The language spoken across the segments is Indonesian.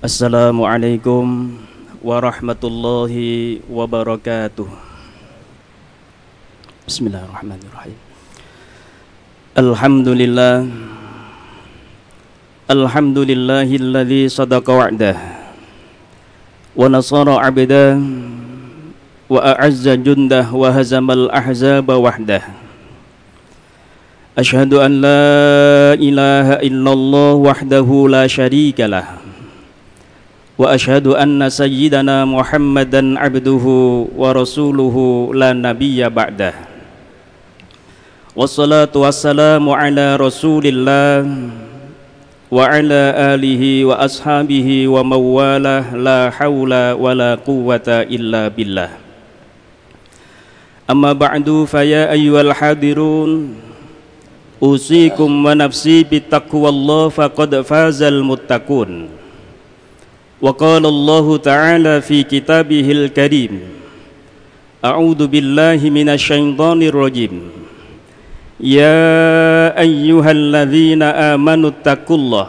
Assalamualaikum warahmatullahi wabarakatuh Bismillahirrahmanirrahim Alhamdulillah Alhamdulillahilladzi sadaqa wa'dah Wa nasara abdah Wa a'azza jundah Wa hazamal ahzaba wahdah Ashhadu an la ilaha illallah wahdahu la sharika lah Wa ashhadu anna sayyidana muhammadan abduhu wa rasuluhu la nabiyya ba'dah Wassalatu wassalamu ala rasulillah wa ala alihi wa ashabihi wa mawalah la hawla wa la quwwata illa billah amma ba'du fa ya ayyuhal hadirun usikum wa nafsi bittaqwallah faqad fazal muttaqun wa qala Allah ta'ala fi kitabihil karim a'udzu billahi minasy syaithanir rajim يا أيها الذين آمنوا اتقوا الله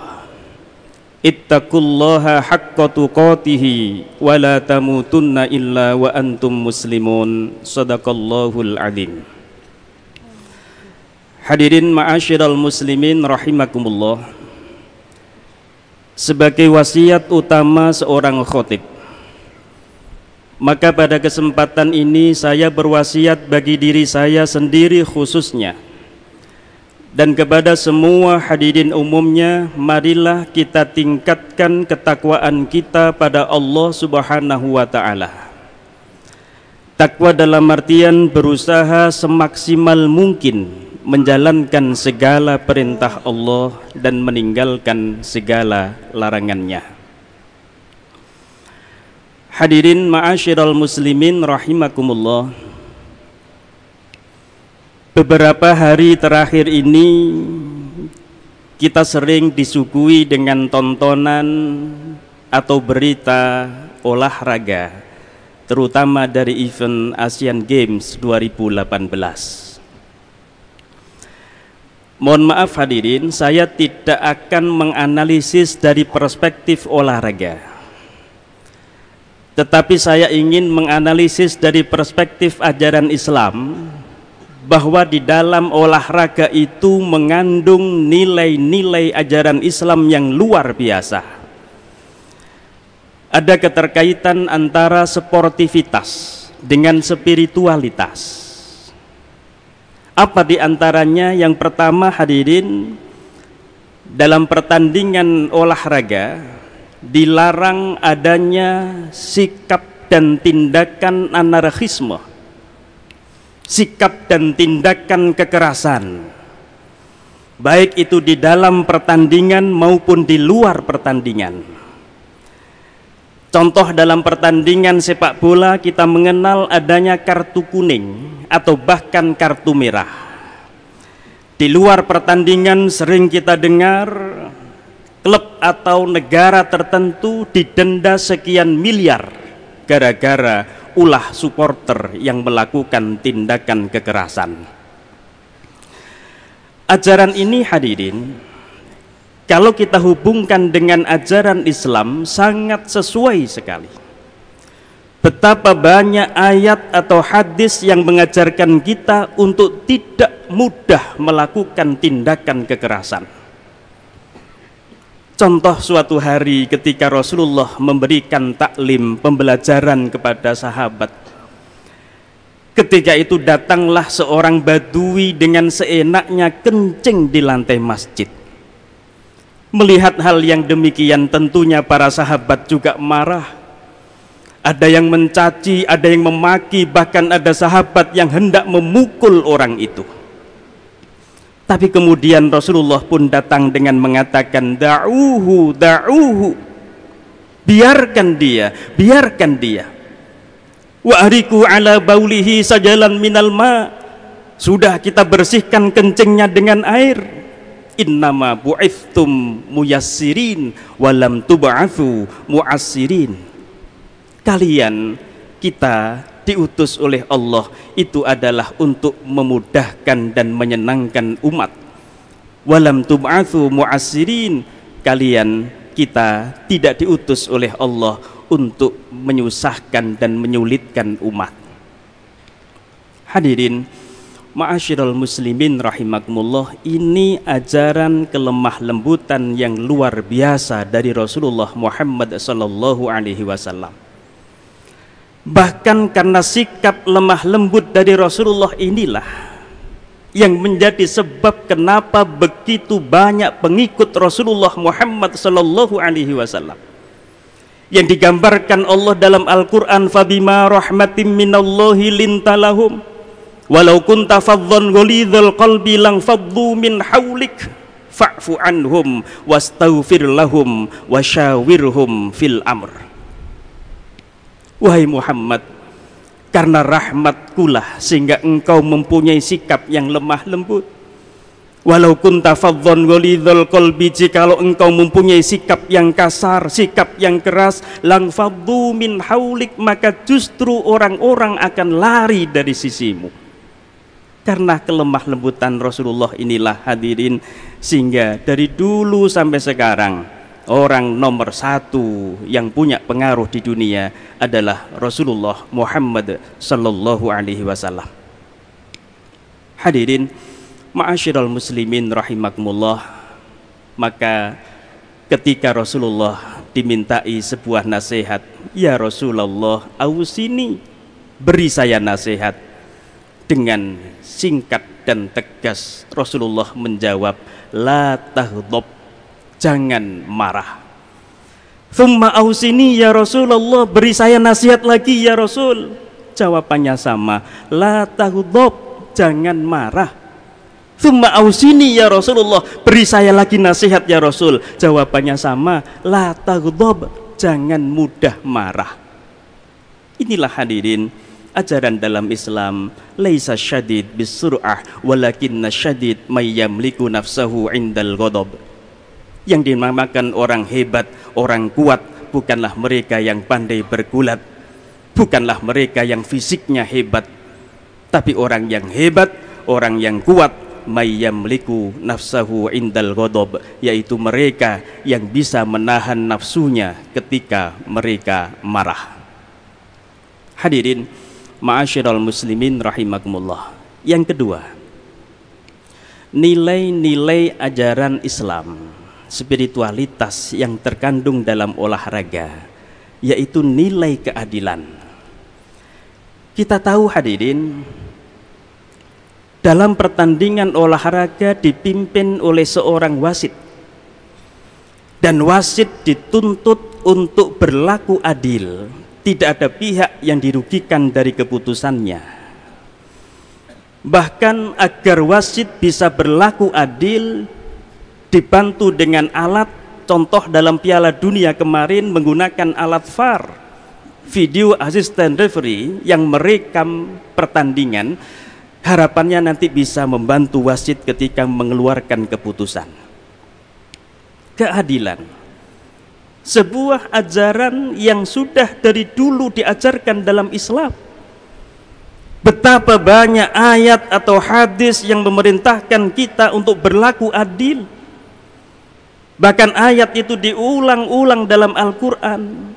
اتقوا الله حق تقاته ولا تموتن إلا وأنتم مسلمون صدق الله العظيم Hadirin ma'asyiral muslimin rahimakumullah sebagai wasiat utama seorang khotib. Maka pada kesempatan ini saya berwasiat bagi diri saya sendiri khususnya. Dan kepada semua hadirin umumnya marilah kita tingkatkan ketakwaan kita pada Allah Subhanahu wa taala. Takwa dalam artian berusaha semaksimal mungkin menjalankan segala perintah Allah dan meninggalkan segala larangannya. Hadirin ma'asyiral muslimin rahimakumullah. Beberapa hari terakhir ini kita sering disuguhi dengan tontonan atau berita olahraga terutama dari event Asian Games 2018. Mohon maaf hadirin, saya tidak akan menganalisis dari perspektif olahraga. Tetapi saya ingin menganalisis dari perspektif ajaran Islam bahwa di dalam olahraga itu mengandung nilai-nilai ajaran Islam yang luar biasa. Ada keterkaitan antara sportivitas dengan spiritualitas. Apa di antaranya? Yang pertama hadirin dalam pertandingan olahraga dilarang adanya sikap dan tindakan anarkisme sikap dan tindakan kekerasan baik itu di dalam pertandingan maupun di luar pertandingan contoh dalam pertandingan sepak bola kita mengenal adanya kartu kuning atau bahkan kartu merah di luar pertandingan sering kita dengar klub atau negara tertentu didenda sekian miliar gara-gara ulah supporter yang melakukan tindakan kekerasan. Ajaran ini hadirin, kalau kita hubungkan dengan ajaran Islam sangat sesuai sekali. Betapa banyak ayat atau hadis yang mengajarkan kita untuk tidak mudah melakukan tindakan kekerasan Contoh suatu hari ketika Rasulullah memberikan taklim pembelajaran kepada sahabat. Ketika itu datanglah seorang badui dengan seenaknya kencing di lantai masjid. Melihat hal yang demikian tentunya para sahabat juga marah. Ada yang mencaci, ada yang memaki, bahkan ada sahabat yang hendak memukul orang itu. Tapi kemudian Rasulullah pun datang dengan mengatakan da'uhu da'uhu biarkan dia biarkan dia wa ariku ala baulihi sajalan minal ma sudah kita bersihkan kencingnya dengan air innama bu'ithtum muyassirin walam tub'athu mu'assirin. Kalian kita diutus oleh Allah itu adalah untuk memudahkan dan menyenangkan umat. Walam tub'atsu mu'assirin. Kalian kita tidak diutus oleh Allah untuk menyusahkan dan menyulitkan umat. Hadirin, Ma'asyiral muslimin rahimakumullah Ini ajaran kelemah lembutan yang luar biasa dari Rasulullah Muhammad sallallahu alaihi wasallam. Bahkan karena sikap lemah lembut dari Rasulullah inilah yang menjadi sebab kenapa begitu banyak pengikut Rasulullah Muhammad sallallahu alaihi wasallam. Yang digambarkan Allah dalam Al-Qur'an fabima rahmatim minallahi lintalahum walau kunta faddan ghalidhal qalbi lang faddu min haulik fa'fu anhum wastaghfir lahum wasyawirhum fil amr wahai Muhammad karena rahmatkulah sehingga engkau mempunyai sikap yang lemah lembut Walau kunta fadhon ghalidhal qalbi jikalau engkau mempunyai sikap yang kasar, sikap yang keras, lang faddu min haulik maka justru orang-orang akan lari dari sisimu. Karena kelemah lembutan Rasulullah inilah hadirin sehingga dari dulu sampai sekarang orang nomor satu yang punya pengaruh di dunia adalah Rasulullah Muhammad Sallallahu Alaihi Wasallam. Hadirin, ma'asyiral muslimin rahimakumullah, maka ketika Rasulullah dimintai sebuah nasihat, ya Rasulullah, ausini beri saya nasihat dengan singkat dan tegas Rasulullah menjawab la tahdhab jangan marah. Thumma ausini ya Rasulullah beri saya nasihat lagi ya Rasul. Jawabannya sama la tahdhab jangan marah. Thumma ausini ya Rasulullah beri saya lagi nasihat ya Rasul. Jawabannya sama la tahdhab jangan mudah marah. Inilah hadirin ajaran dalam Islam laisa syadid bisur'ah walakinna syadid may yamliku nafsahu indal ghadab. Yang dinamakan orang hebat orang kuat bukanlah mereka yang pandai bergulat. Bukanlah mereka yang fisiknya hebat. Tapi orang yang hebat orang yang kuat may yamliku nafsahu indal ghadab yaitu mereka yang bisa menahan nafsunya ketika mereka marah. Hadirin Ma'asyiral muslimin rahimakumullah. Yang kedua, nilai-nilai ajaran Islam, spiritualitas yang terkandung dalam olahraga, yaitu nilai keadilan. Kita tahu hadirin, dalam pertandingan olahraga dipimpin oleh seorang wasit dan wasit dituntut untuk berlaku adil tidak ada pihak yang dirugikan dari keputusannya. Bahkan agar wasit bisa berlaku adil dibantu dengan alat contoh dalam Piala Dunia kemarin menggunakan alat VAR video assistant referee yang merekam pertandingan. Harapannya nanti bisa membantu wasit ketika mengeluarkan keputusan. Keadilan sebuah ajaran yang sudah dari dulu diajarkan dalam Islam. Betapa banyak ayat atau hadis yang memerintahkan kita untuk berlaku adil. Bahkan ayat itu diulang-ulang dalam Al-Quran.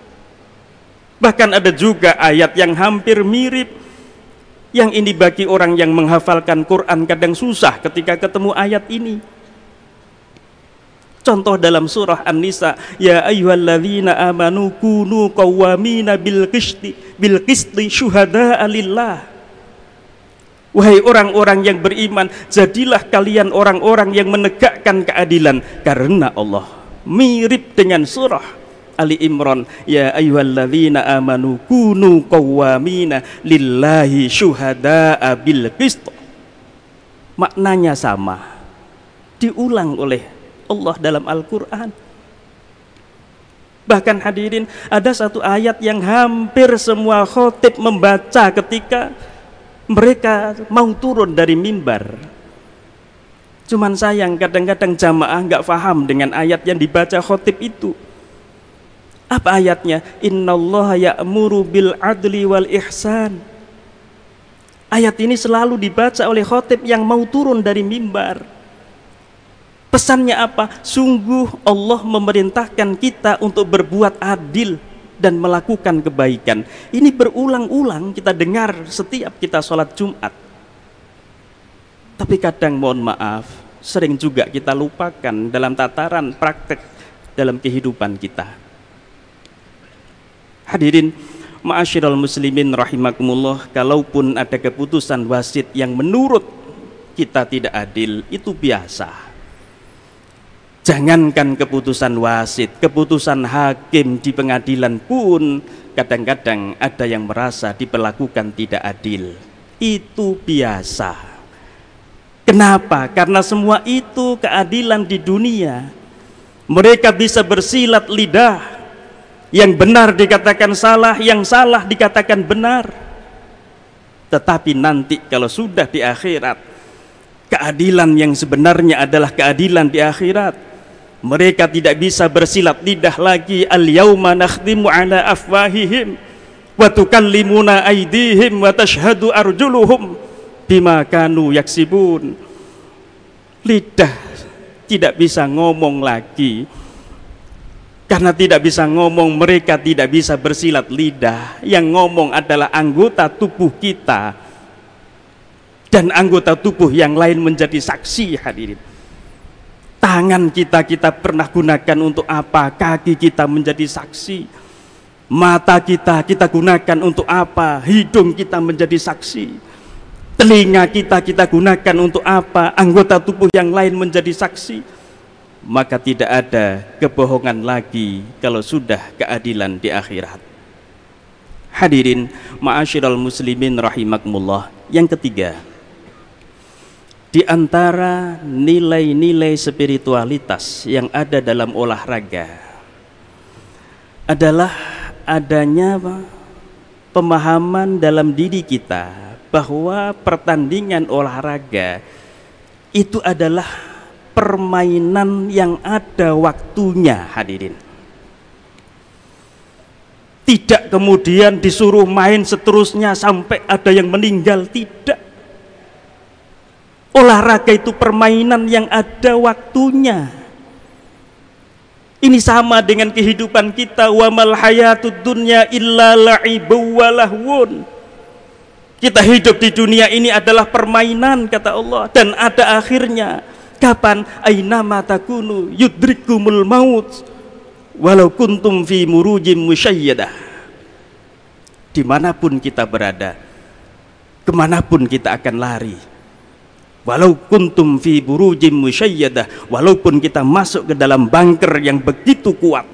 Bahkan ada juga ayat yang hampir mirip. Yang ini bagi orang yang menghafalkan Quran kadang susah ketika ketemu ayat ini Contoh dalam surah An-Nisa, ya ayyuhalladzina amanu kunu qawwamina bil qisti bil qisti syuhada'a lillah. Wahai orang-orang yang beriman, jadilah kalian orang-orang yang menegakkan keadilan karena Allah. Mirip dengan surah Ali Imran, ya ayyuhalladzina amanu kunu qawwamina lillahi syuhada'a bil qist. Maknanya sama. Diulang oleh Allah dalam Al-Quran. Bahkan hadirin ada satu ayat yang hampir semua khotib membaca ketika mereka mau turun dari mimbar. Cuman sayang kadang-kadang jamaah nggak paham dengan ayat yang dibaca khotib itu. Apa ayatnya? Innallaha ya'muru bil adli wal ihsan. Ayat ini selalu dibaca oleh khotib yang mau turun dari mimbar Pesannya apa? Sungguh Allah memerintahkan kita untuk berbuat adil dan melakukan kebaikan. Ini berulang-ulang kita dengar setiap kita sholat Jumat. Tapi kadang mohon maaf, sering juga kita lupakan dalam tataran praktek dalam kehidupan kita. Hadirin, ma'asyiral muslimin rahimakumullah, kalaupun ada keputusan wasit yang menurut kita tidak adil, itu biasa Jangankan keputusan wasit, keputusan hakim di pengadilan pun kadang-kadang ada yang merasa diperlakukan tidak adil. Itu biasa. Kenapa? Karena semua itu keadilan di dunia. Mereka bisa bersilat lidah. Yang benar dikatakan salah, yang salah dikatakan benar. Tetapi nanti kalau sudah di akhirat, keadilan yang sebenarnya adalah keadilan di akhirat mereka tidak bisa bersilat lidah lagi. Al yauma nakhdimu ala afwahihim wa tukallimuna aydihim wa tashhadu arjuluhum bima kanu yaksibun. Lidah tidak bisa ngomong lagi. Karena tidak bisa ngomong mereka tidak bisa bersilat lidah. Yang ngomong adalah anggota tubuh kita. Dan anggota tubuh yang lain menjadi saksi hadirin Tangan kita kita pernah gunakan untuk apa? Kaki kita menjadi saksi. Mata kita kita gunakan untuk apa? Hidung kita menjadi saksi. Telinga kita kita gunakan untuk apa? Anggota tubuh yang lain menjadi saksi. Maka tidak ada kebohongan lagi kalau sudah keadilan di akhirat. Hadirin ma'asyiral muslimin rahimakumullah. Yang ketiga, di antara nilai-nilai spiritualitas yang ada dalam olahraga adalah adanya pemahaman dalam diri kita bahwa pertandingan olahraga itu adalah permainan yang ada waktunya hadirin. Tidak kemudian disuruh main seterusnya sampai ada yang meninggal tidak Olahraga itu permainan yang ada waktunya. Ini sama dengan kehidupan kita wa mal hayatud dunya illa la'ibu wa lahwun. Kita hidup di dunia ini adalah permainan kata Allah dan ada akhirnya. Kapan aina takunu yudrikumul maut walau kuntum fi murujim musyayyadah. Di mana pun kita berada, ke mana pun kita akan lari, Walau kuntum fi burujim musyayyadah, walaupun kita masuk ke dalam bunker yang begitu kuat.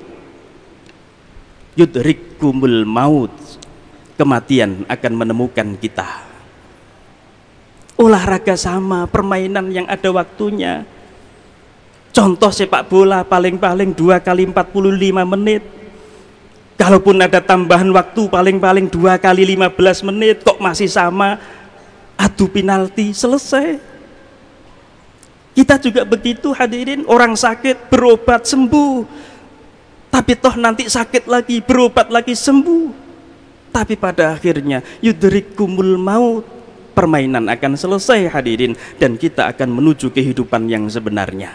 Yudrikumul maut. Kematian akan menemukan kita. Olahraga sama, permainan yang ada waktunya. Contoh sepak bola paling-paling dua kali 45 menit. Kalaupun ada tambahan waktu paling-paling dua kali 15 menit kok masih sama adu penalti selesai kita juga begitu hadirin, orang sakit berobat sembuh. Tapi toh nanti sakit lagi, berobat lagi sembuh. Tapi pada akhirnya yudrikumul maut. Permainan akan selesai hadirin dan kita akan menuju kehidupan yang sebenarnya.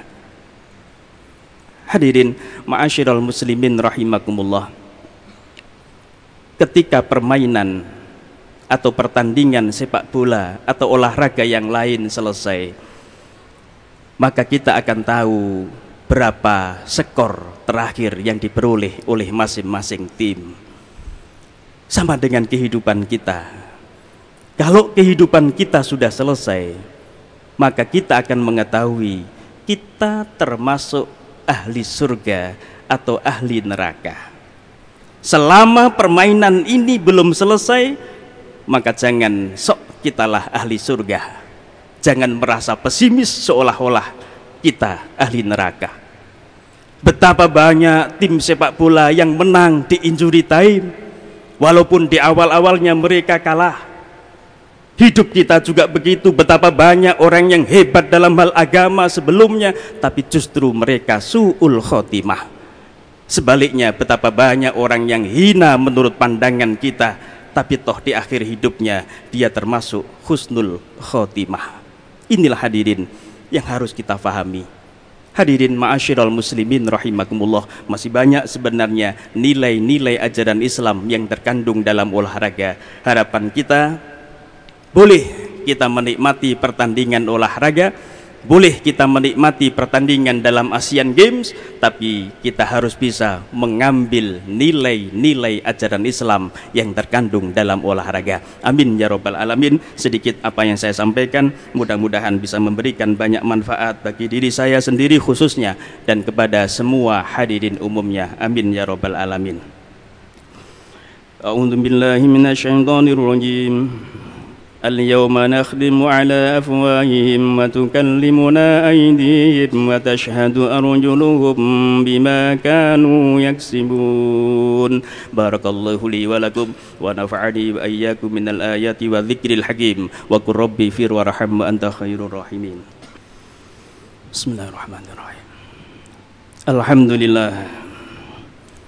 Hadirin, ma'asyiral muslimin rahimakumullah. Ketika permainan atau pertandingan sepak bola atau olahraga yang lain selesai, maka kita akan tahu berapa skor terakhir yang diperoleh oleh masing-masing tim. Sama dengan kehidupan kita. Kalau kehidupan kita sudah selesai, maka kita akan mengetahui kita termasuk ahli surga atau ahli neraka. Selama permainan ini belum selesai, maka jangan sok kitalah ahli surga Jangan merasa pesimis seolah-olah kita ahli neraka. Betapa banyak tim sepak bola yang menang di injury time. Walaupun di awal-awalnya mereka kalah. Hidup kita juga begitu. Betapa banyak orang yang hebat dalam hal agama sebelumnya. Tapi justru mereka su'ul khotimah. Sebaliknya betapa banyak orang yang hina menurut pandangan kita. Tapi toh di akhir hidupnya dia termasuk husnul khotimah. Inilah hadirin yang harus kita fahami. Hadirin ma'asyiral muslimin rahimakumullah Masih banyak sebenarnya nilai-nilai ajaran Islam yang terkandung dalam olahraga Harapan kita boleh kita menikmati pertandingan olahraga boleh kita menikmati pertandingan dalam Asian Games, tapi kita harus bisa mengambil nilai-nilai ajaran Islam yang terkandung dalam olahraga. Amin ya robbal alamin. Sedikit apa yang saya sampaikan, mudah-mudahan bisa memberikan banyak manfaat bagi diri saya sendiri khususnya dan kepada semua hadirin umumnya. Amin ya robbal alamin. A'udzu billahi minasyaitonir rajim. اليوم نخدم على أفواههم وتكلمنا أيديهم وتشهد أرجلهم بما كانوا يكسبون. بارك الله لي ولكم ونفعني وإياكم من الآيات والذكر الحكيم. وقل ربي فير ورحم وأنت خير الراحمين. بسم الله الرحمن الرحيم. الحمد لله.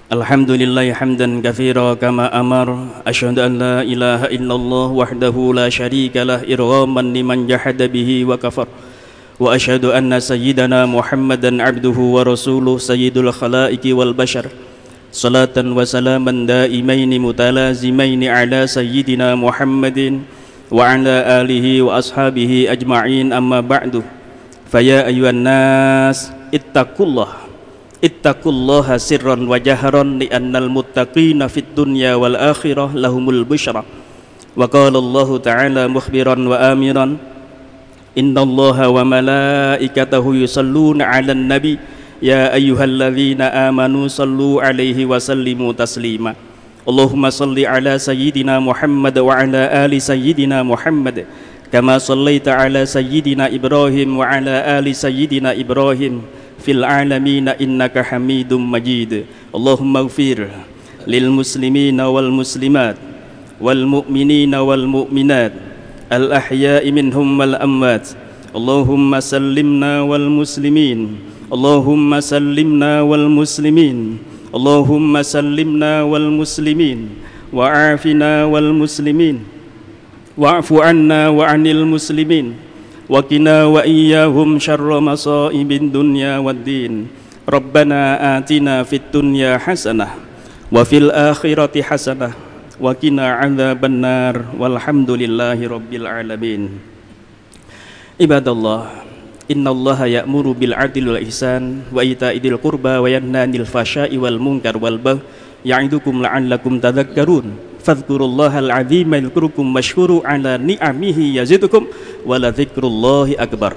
الحمد لله حمدا كثيرا كما أمر أشهد أن لا إله إلا الله وحده لا شريك له إرغاما لمن جحد به وكفر وأشهد أن سيدنا محمدا عبده ورسوله سيد الخلائق والبشر صلاة وسلاما دائمين متلازمين على سيدنا محمد وعلى آله وأصحابه أجمعين أما بعد فيا أيها الناس اتقوا الله ittaqullaha sirran wa jahran li annal muttaqina fid dunya wal akhirah lahumul busyra wa qala Allah ta'ala mukhbiran wa amiran innallaha wa malaikatahu yusalluna 'alan nabi ya ayyuhalladzina amanu sallu 'alaihi wa sallimu taslima Allahumma salli ala sayyidina Muhammad wa ala ali sayyidina Muhammad kama sallaita ala sayyidina Ibrahim wa ala ali sayyidina Ibrahim fil alamin innaka hamidum majid. Allahumma ighfir lil muslimina wal muslimat wal mu'minina wal mu'minat. Al ahya'i minhum wal amwat. Allahumma sallimna wal muslimin. Allahumma sallimna wal muslimin. Allahumma sallimna wal muslimin. Wa afina wal muslimin. Wa'fu anna wa 'anil muslimin. وقنا وإياهم شر مصائب الدنيا والدين ربنا آتنا في الدنيا حسنة وفي الآخرة حسنة وقنا عذاب النار والحمد لله رب العالمين عباد الله إن الله يأمر بالعدل والإحسان وإيتاء ذي القربى وينهى عن الفحشاء والمنكر والبغي يعظكم لعلكم تذكرون فاذكروا الله العظيم يذكركم واشكروا على نعمه يزدكم ولذكر الله أكبر.